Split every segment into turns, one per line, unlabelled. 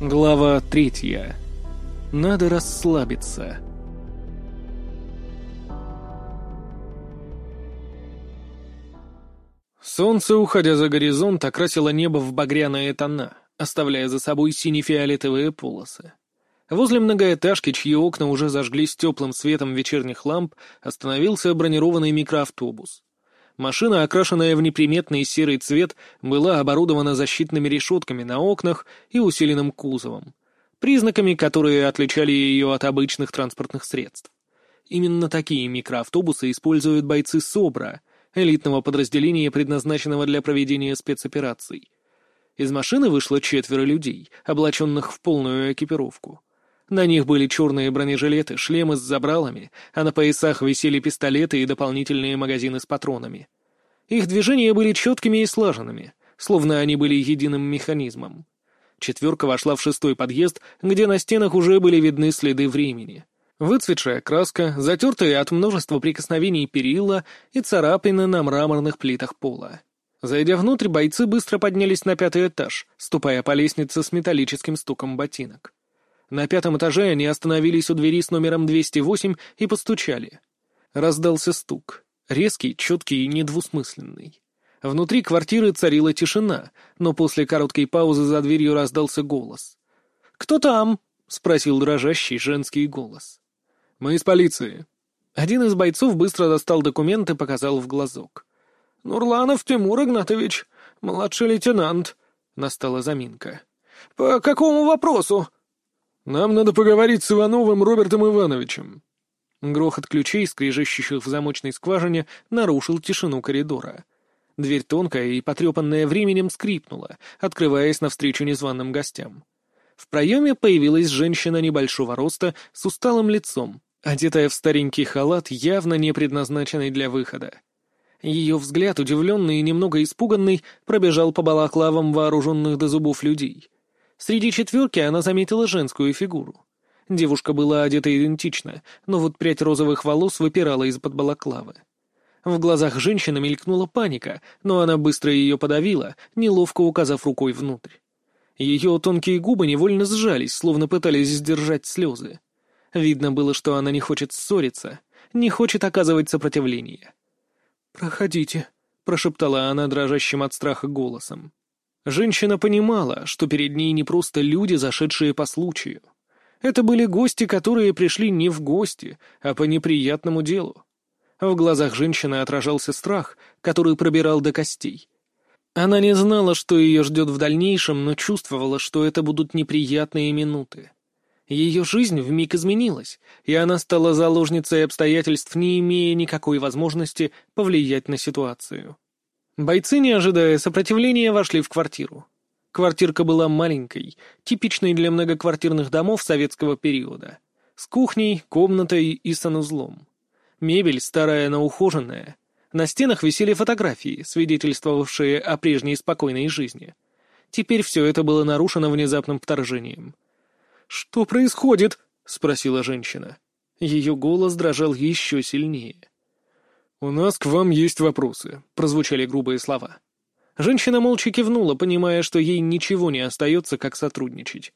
Глава третья. Надо расслабиться. Солнце, уходя за горизонт, окрасило небо в багряные тона, оставляя за собой сине-фиолетовые полосы. Возле многоэтажки, чьи окна уже зажглись теплым светом вечерних ламп, остановился бронированный микроавтобус. Машина, окрашенная в неприметный серый цвет, была оборудована защитными решетками на окнах и усиленным кузовом, признаками, которые отличали ее от обычных транспортных средств. Именно такие микроавтобусы используют бойцы СОБРа, элитного подразделения, предназначенного для проведения спецопераций. Из машины вышло четверо людей, облаченных в полную экипировку. На них были черные бронежилеты, шлемы с забралами, а на поясах висели пистолеты и дополнительные магазины с патронами. Их движения были четкими и слаженными, словно они были единым механизмом. Четверка вошла в шестой подъезд, где на стенах уже были видны следы времени. Выцветшая краска, затертые от множества прикосновений перила и царапины на мраморных плитах пола. Зайдя внутрь, бойцы быстро поднялись на пятый этаж, ступая по лестнице с металлическим стуком ботинок. На пятом этаже они остановились у двери с номером 208 и постучали. Раздался стук. Резкий, четкий и недвусмысленный. Внутри квартиры царила тишина, но после короткой паузы за дверью раздался голос. «Кто там?» — спросил дрожащий женский голос. «Мы из полиции». Один из бойцов быстро достал документ и показал в глазок. «Нурланов Тимур Игнатович, младший лейтенант», — настала заминка. «По какому вопросу?» «Нам надо поговорить с Ивановым Робертом Ивановичем». Грохот ключей, скрежещущих в замочной скважине, нарушил тишину коридора. Дверь тонкая и потрепанная временем скрипнула, открываясь навстречу незваным гостям. В проеме появилась женщина небольшого роста с усталым лицом, одетая в старенький халат, явно не предназначенный для выхода. Ее взгляд, удивленный и немного испуганный, пробежал по балаклавам вооруженных до зубов людей — Среди четверки она заметила женскую фигуру. Девушка была одета идентично, но вот прядь розовых волос выпирала из-под балаклавы. В глазах женщины мелькнула паника, но она быстро ее подавила, неловко указав рукой внутрь. Ее тонкие губы невольно сжались, словно пытались сдержать слезы. Видно было, что она не хочет ссориться, не хочет оказывать сопротивление. «Проходите», — прошептала она дрожащим от страха голосом. Женщина понимала, что перед ней не просто люди, зашедшие по случаю. Это были гости, которые пришли не в гости, а по неприятному делу. В глазах женщины отражался страх, который пробирал до костей. Она не знала, что ее ждет в дальнейшем, но чувствовала, что это будут неприятные минуты. Ее жизнь вмиг изменилась, и она стала заложницей обстоятельств, не имея никакой возможности повлиять на ситуацию. Бойцы, не ожидая сопротивления, вошли в квартиру. Квартирка была маленькой, типичной для многоквартирных домов советского периода. С кухней, комнатой и санузлом. Мебель старая, но ухоженная. На стенах висели фотографии, свидетельствовавшие о прежней спокойной жизни. Теперь все это было нарушено внезапным вторжением. «Что происходит?» — спросила женщина. Ее голос дрожал еще сильнее. «У нас к вам есть вопросы», — прозвучали грубые слова. Женщина молча кивнула, понимая, что ей ничего не остается, как сотрудничать.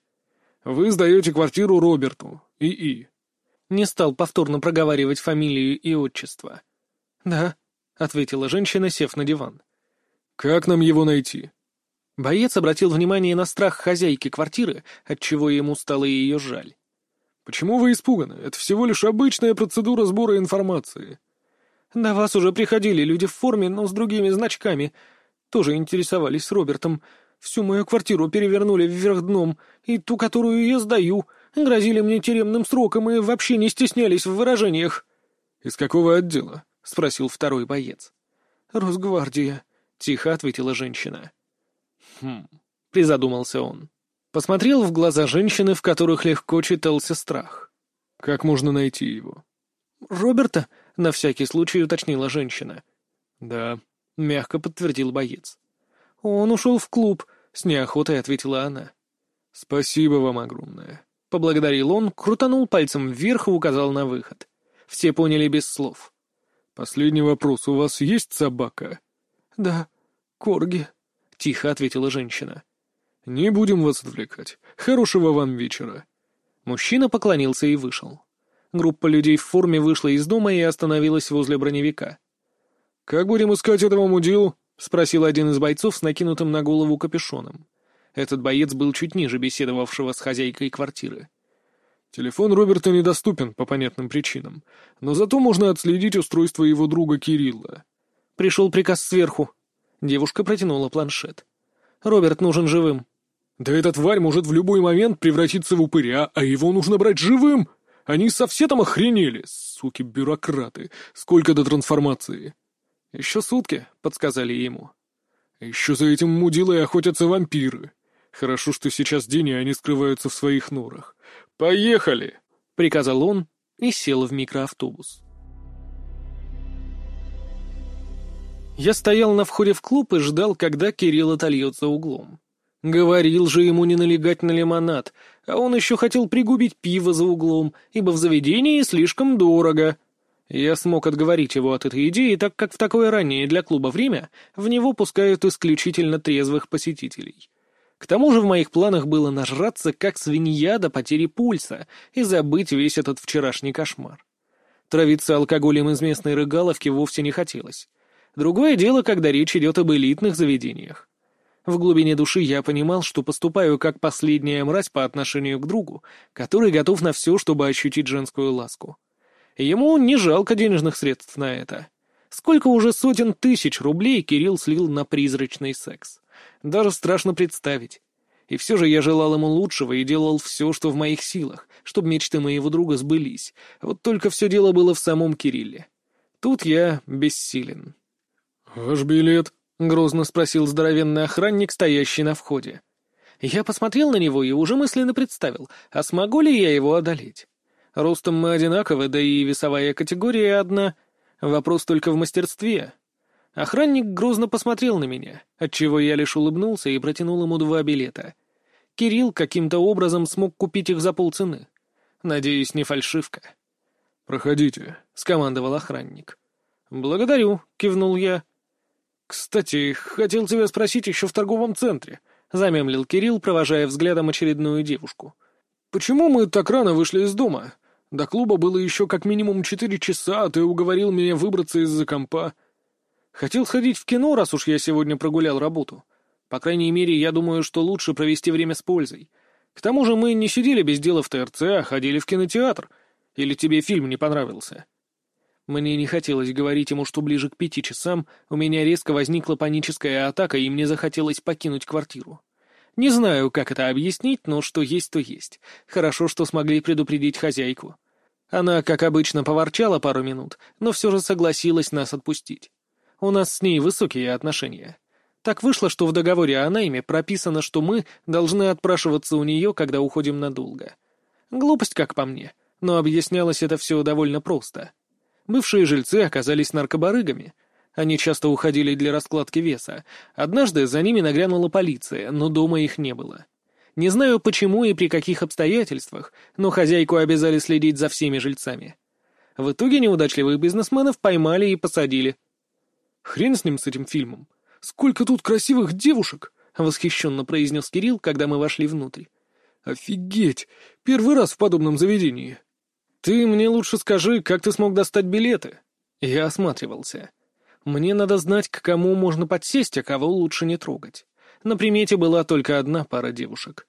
«Вы сдаете квартиру Роберту, ИИ». Не стал повторно проговаривать фамилию и отчество. «Да», — ответила женщина, сев на диван. «Как нам его найти?» Боец обратил внимание на страх хозяйки квартиры, отчего ему стало ее жаль. «Почему вы испуганы? Это всего лишь обычная процедура сбора информации. «До вас уже приходили люди в форме, но с другими значками. Тоже интересовались Робертом. Всю мою квартиру перевернули вверх дном, и ту, которую я сдаю, грозили мне тюремным сроком и вообще не стеснялись в выражениях». «Из какого отдела?» — спросил второй боец. «Росгвардия», — тихо ответила женщина. «Хм», — призадумался он. Посмотрел в глаза женщины, в которых легко читался страх. «Как можно найти его?» «Роберта?» — на всякий случай уточнила женщина. «Да», — мягко подтвердил боец. «Он ушел в клуб», — с неохотой ответила она. «Спасибо вам огромное», — поблагодарил он, крутанул пальцем вверх и указал на выход. Все поняли без слов. «Последний вопрос. У вас есть собака?» «Да, корги», — тихо ответила женщина.
«Не будем вас отвлекать. Хорошего вам вечера».
Мужчина поклонился и вышел. Группа людей в форме вышла из дома и остановилась возле броневика.
«Как будем искать этого мудилу?» — спросил один из бойцов с накинутым на голову капюшоном.
Этот боец был чуть ниже беседовавшего с хозяйкой квартиры.
«Телефон Роберта недоступен по понятным причинам, но зато можно отследить устройство его друга Кирилла».
Пришел приказ сверху. Девушка протянула планшет. «Роберт нужен живым».
«Да эта тварь может в любой момент превратиться в упыря, а его нужно брать живым! Они совсем там охренели, суки-бюрократы! Сколько до трансформации?»
«Еще сутки», — подсказали ему.
«Еще за этим мудилой охотятся вампиры. Хорошо, что сейчас день, и они скрываются в своих норах. Поехали!» — приказал он и сел в микроавтобус.
Я стоял на входе в клуб и ждал, когда Кирилл отольется углом. Говорил же ему не налегать на лимонад, а он еще хотел пригубить пиво за углом, ибо в заведении слишком дорого — я смог отговорить его от этой идеи, так как в такое раннее для клуба время в него пускают исключительно трезвых посетителей. К тому же в моих планах было нажраться, как свинья до потери пульса, и забыть весь этот вчерашний кошмар. Травиться алкоголем из местной рыгаловки вовсе не хотелось. Другое дело, когда речь идет об элитных заведениях. В глубине души я понимал, что поступаю как последняя мразь по отношению к другу, который готов на все, чтобы ощутить женскую ласку. Ему не жалко денежных средств на это. Сколько уже сотен тысяч рублей Кирилл слил на призрачный секс. Даже страшно представить. И все же я желал ему лучшего и делал все, что в моих силах, чтобы мечты моего друга сбылись. Вот только все дело было в самом Кирилле. Тут я бессилен.
«Ваш билет?»
— грозно спросил здоровенный охранник, стоящий на входе. Я посмотрел на него и уже мысленно представил, а смогу ли я его одолеть. Ростом мы одинаковы, да и весовая категория одна. Вопрос только в мастерстве. Охранник грозно посмотрел на меня, отчего я лишь улыбнулся и протянул ему два билета. Кирилл каким-то образом смог купить их за полцены. Надеюсь, не фальшивка.
«Проходите», — скомандовал охранник.
«Благодарю», — кивнул я.
«Кстати, хотел тебя спросить еще в торговом центре», — замемлил Кирилл, провожая взглядом очередную девушку. «Почему мы так рано вышли из дома? До клуба было еще как минимум четыре часа, а ты уговорил меня выбраться из-за компа.
Хотел сходить в кино, раз уж я сегодня прогулял работу. По крайней мере, я думаю, что лучше провести время с пользой. К тому же мы не сидели без дела в ТРЦ, а ходили в кинотеатр. Или тебе фильм не понравился?» Мне не хотелось говорить ему, что ближе к пяти часам у меня резко возникла паническая атака, и мне захотелось покинуть квартиру. Не знаю, как это объяснить, но что есть, то есть. Хорошо, что смогли предупредить хозяйку. Она, как обычно, поворчала пару минут, но все же согласилась нас отпустить. У нас с ней высокие отношения. Так вышло, что в договоре о найме прописано, что мы должны отпрашиваться у нее, когда уходим надолго. Глупость, как по мне, но объяснялось это все довольно просто. Бывшие жильцы оказались наркобарыгами. Они часто уходили для раскладки веса. Однажды за ними нагрянула полиция, но дома их не было. Не знаю почему и при каких обстоятельствах, но хозяйку обязали следить за всеми жильцами. В итоге неудачливых бизнесменов поймали и посадили.
«Хрен с ним, с этим фильмом! Сколько тут красивых девушек!» — восхищенно произнес Кирилл, когда мы вошли внутрь. «Офигеть! Первый раз в подобном заведении!»
«Ты мне лучше скажи, как ты смог достать билеты?» Я осматривался. «Мне надо знать, к кому можно подсесть, а кого лучше не трогать». На примете была только одна пара девушек.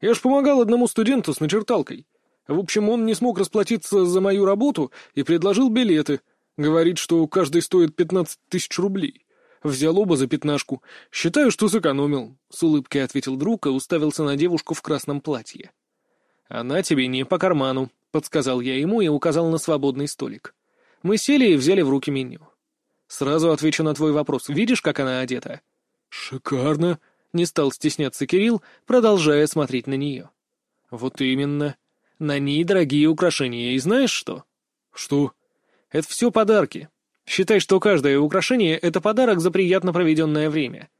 Я ж помогал одному студенту с начерталкой. В общем, он не смог расплатиться за мою работу и предложил билеты. Говорит, что каждый стоит пятнадцать тысяч рублей. Взял оба за пятнашку. Считаю, что сэкономил. С улыбкой ответил друг и уставился на девушку в красном платье.
«Она тебе не по карману», — подсказал я ему и указал на свободный столик. Мы сели и взяли в руки меню. Сразу отвечу на твой вопрос. Видишь, как она одета?
«Шикарно!»
— не стал стесняться Кирилл, продолжая смотреть на нее. «Вот именно. На ней дорогие украшения, и знаешь что?»
«Что?»
«Это все подарки. Считай, что каждое украшение — это подарок за приятно проведенное время».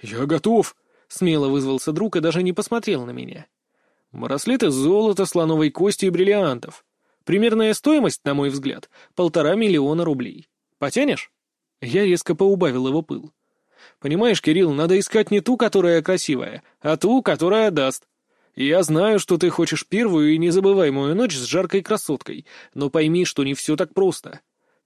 «Я готов!»
— смело вызвался друг и даже не посмотрел на меня. «Браслет из золота, слоновой кости и бриллиантов. Примерная стоимость, на мой взгляд, полтора миллиона рублей. Потянешь?» Я резко поубавил его пыл. Понимаешь, Кирилл, надо искать не ту, которая красивая, а ту, которая даст. Я знаю, что ты хочешь первую и незабываемую ночь с жаркой красоткой, но пойми, что не все так просто.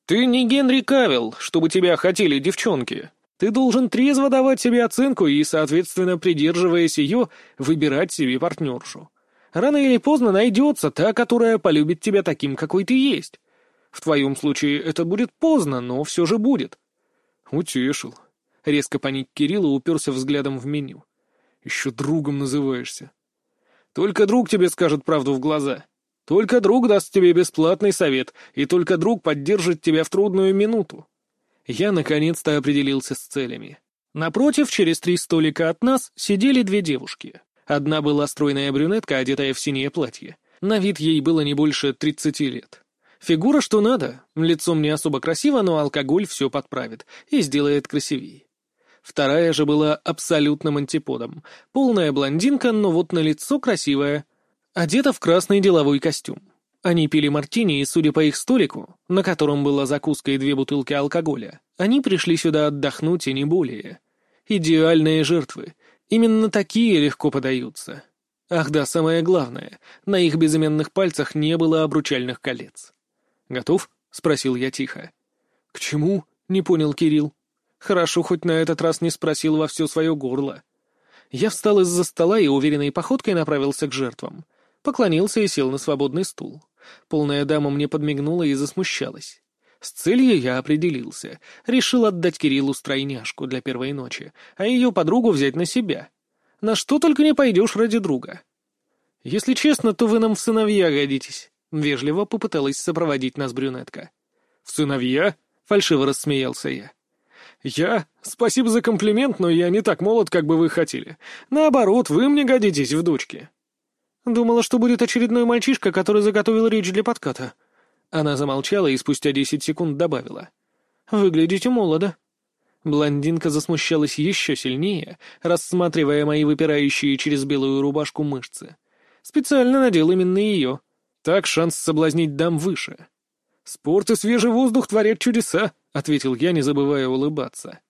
Ты не Генри Кавилл, чтобы тебя хотели девчонки. Ты должен трезво давать себе оценку и, соответственно, придерживаясь ее, выбирать себе партнершу. Рано или поздно найдется та, которая полюбит тебя таким, какой ты есть. В твоем случае это будет поздно, но все же будет.
Утешил.
Резко паник Кирилла уперся взглядом в меню.
Еще другом называешься.
Только друг тебе скажет правду в глаза. Только друг даст тебе бесплатный совет, и только друг поддержит тебя в трудную минуту. Я наконец-то определился с целями. Напротив, через три столика от нас, сидели две девушки. Одна была стройная брюнетка, одетая в синее платье. На вид ей было не больше тридцати лет. Фигура что надо, лицом не особо красиво, но алкоголь все подправит и сделает красивее. Вторая же была абсолютным антиподом. Полная блондинка, но вот на лицо красивая. Одета в красный деловой костюм. Они пили мартини, и, судя по их столику, на котором была закуска и две бутылки алкоголя, они пришли сюда отдохнуть и не более. Идеальные жертвы, Именно такие легко подаются. Ах да, самое главное, на их безыменных пальцах не было обручальных колец. «Готов?» — спросил я тихо.
«К чему?»
— не понял Кирилл. Хорошо, хоть на этот раз не спросил во все свое горло. Я встал из-за стола и уверенной походкой направился к жертвам. Поклонился и сел на свободный стул. Полная дама мне подмигнула и засмущалась. С целью я определился. Решил отдать Кириллу стройняшку для первой ночи, а ее подругу взять на себя. На что только не пойдешь ради друга. Если честно, то вы нам в сыновья годитесь. Вежливо попыталась сопроводить нас брюнетка.
«В сыновья?» — фальшиво рассмеялся я.
«Я? Спасибо за комплимент, но я не так молод, как бы вы хотели. Наоборот, вы мне годитесь в дочке». Думала, что будет очередной мальчишка, который заготовил речь для подката. Она замолчала и спустя десять секунд добавила. «Выглядите молодо». Блондинка засмущалась еще сильнее, рассматривая мои выпирающие через белую рубашку мышцы. Специально надел именно ее. Так шанс соблазнить дам выше. «Спорт и свежий воздух творят чудеса», — ответил я, не забывая улыбаться.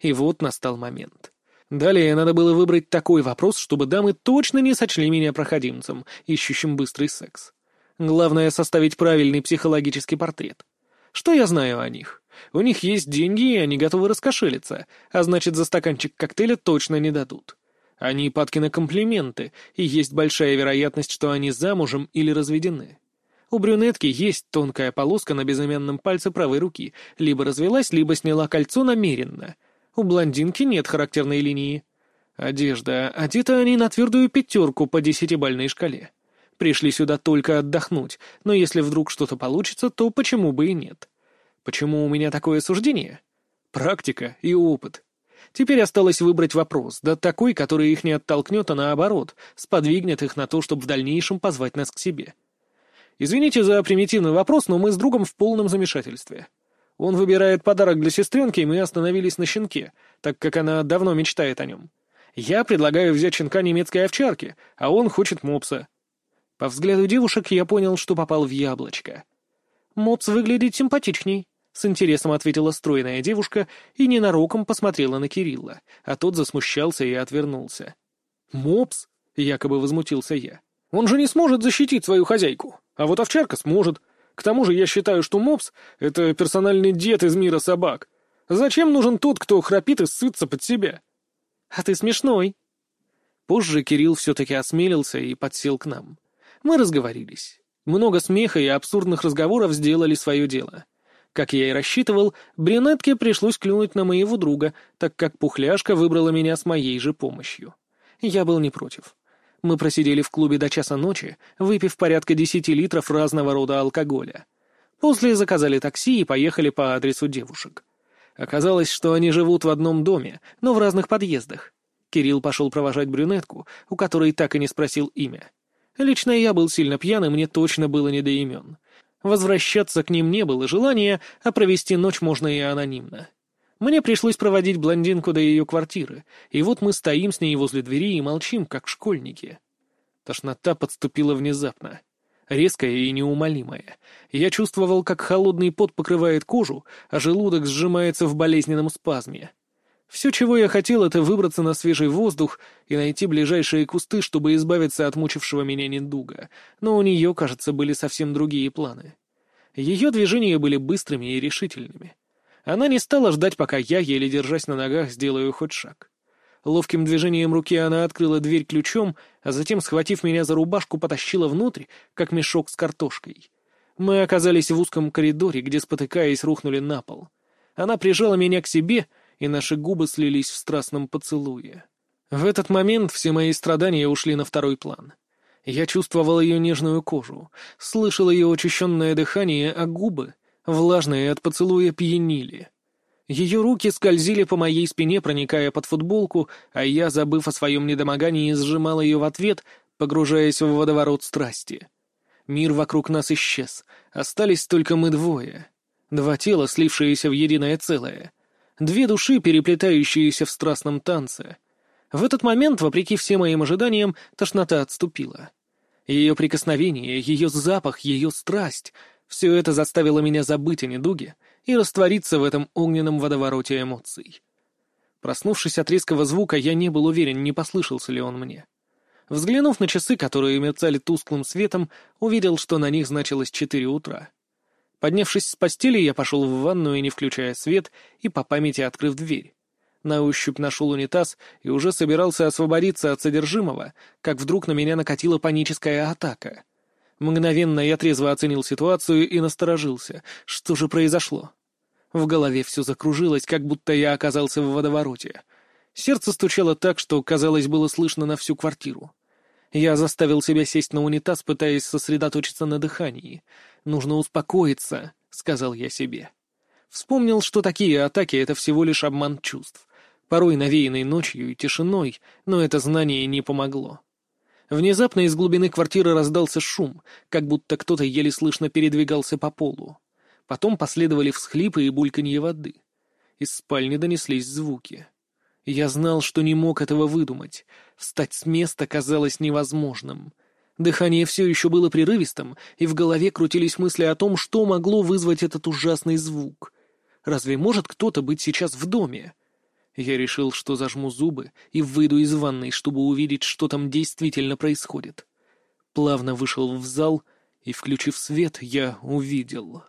И вот настал момент. Далее надо было выбрать такой вопрос, чтобы дамы точно не сочли меня проходимцем, ищущим быстрый секс. Главное — составить правильный психологический портрет. Что я знаю о них? У них есть деньги, и они готовы раскошелиться, а значит, за стаканчик коктейля точно не дадут. Они падки на комплименты, и есть большая вероятность, что они замужем или разведены. У брюнетки есть тонкая полоска на безымянном пальце правой руки, либо развелась, либо сняла кольцо намеренно. У блондинки нет характерной линии. Одежда. Одеты они на твердую пятерку по десятибальной шкале. Пришли сюда только отдохнуть, но если вдруг что-то получится, то почему бы и нет? Почему у меня такое суждение? Практика и опыт. Теперь осталось выбрать вопрос, да такой, который их не оттолкнет, а наоборот, сподвигнет их на то, чтобы в дальнейшем позвать нас к себе. Извините за примитивный вопрос, но мы с другом в полном замешательстве. Он выбирает подарок для сестренки, и мы остановились на щенке, так как она давно мечтает о нем. Я предлагаю взять щенка немецкой овчарки, а он хочет мопса. По взгляду девушек я понял, что попал в яблочко. «Мопс выглядит симпатичней», — с интересом ответила стройная девушка и ненароком посмотрела на Кирилла, а тот засмущался и отвернулся. «Мопс?» — якобы возмутился я. «Он же не сможет защитить свою хозяйку, а вот овчарка сможет. К тому же я считаю, что мопс — это персональный дед из мира собак. Зачем нужен тот, кто храпит и ссытся под себя?» «А ты смешной». Позже Кирилл все-таки осмелился и подсел к нам. Мы разговорились. Много смеха и абсурдных разговоров сделали свое дело. Как я и рассчитывал, брюнетке пришлось клюнуть на моего друга, так как пухляшка выбрала меня с моей же помощью. Я был не против. Мы просидели в клубе до часа ночи, выпив порядка десяти литров разного рода алкоголя. После заказали такси и поехали по адресу девушек. Оказалось, что они живут в одном доме, но в разных подъездах. Кирилл пошел провожать брюнетку, у которой так и не спросил имя. Лично я был сильно пьян, и мне точно было не до имен. Возвращаться к ним не было желания, а провести ночь можно и анонимно. Мне пришлось проводить блондинку до ее квартиры, и вот мы стоим с ней возле двери и молчим, как школьники. Тошнота подступила внезапно. Резкая и неумолимая. Я чувствовал, как холодный пот покрывает кожу, а желудок сжимается в болезненном спазме. Все, чего я хотел, это выбраться на свежий воздух и найти ближайшие кусты, чтобы избавиться от мучившего меня недуга, но у нее, кажется, были совсем другие планы. Ее движения были быстрыми и решительными. Она не стала ждать, пока я, еле держась на ногах, сделаю хоть шаг. Ловким движением руки она открыла дверь ключом, а затем, схватив меня за рубашку, потащила внутрь, как мешок с картошкой. Мы оказались в узком коридоре, где, спотыкаясь, рухнули на пол. Она прижала меня к себе — и наши губы слились в страстном поцелуе. В этот момент все мои страдания ушли на второй план. Я чувствовал ее нежную кожу, слышал ее очищенное дыхание, а губы, влажные от поцелуя, пьянили. Ее руки скользили по моей спине, проникая под футболку, а я, забыв о своем недомогании, сжимал ее в ответ, погружаясь в водоворот страсти. Мир вокруг нас исчез, остались только мы двое. Два тела, слившиеся в единое целое — Две души, переплетающиеся в страстном танце. В этот момент, вопреки всем моим ожиданиям, тошнота отступила. Ее прикосновение, ее запах, ее страсть — все это заставило меня забыть о недуге и раствориться в этом огненном водовороте эмоций. Проснувшись от резкого звука, я не был уверен, не послышался ли он мне. Взглянув на часы, которые мерцали тусклым светом, увидел, что на них значилось четыре утра. Поднявшись с постели, я пошел в ванную, не включая свет, и по памяти открыв дверь. На ощупь нашел унитаз и уже собирался освободиться от содержимого, как вдруг на меня накатила паническая атака. Мгновенно я трезво оценил ситуацию и насторожился. Что же произошло? В голове все закружилось, как будто я оказался в водовороте. Сердце стучало так, что, казалось, было слышно на всю квартиру. Я заставил себя сесть на унитаз, пытаясь сосредоточиться на дыхании. «Нужно успокоиться», — сказал я себе. Вспомнил, что такие атаки — это всего лишь обман чувств, порой навеянный ночью и тишиной, но это знание не помогло. Внезапно из глубины квартиры раздался шум, как будто кто-то еле слышно передвигался по полу. Потом последовали всхлипы и бульканье воды. Из спальни донеслись звуки. Я знал, что не мог этого выдумать. Встать с места казалось невозможным. Дыхание все еще было прерывистым, и в голове крутились мысли о том, что могло вызвать этот ужасный звук. Разве может кто-то быть сейчас в доме? Я решил, что зажму зубы и выйду из ванной, чтобы увидеть, что там действительно происходит. Плавно вышел в зал, и, включив свет, я увидел...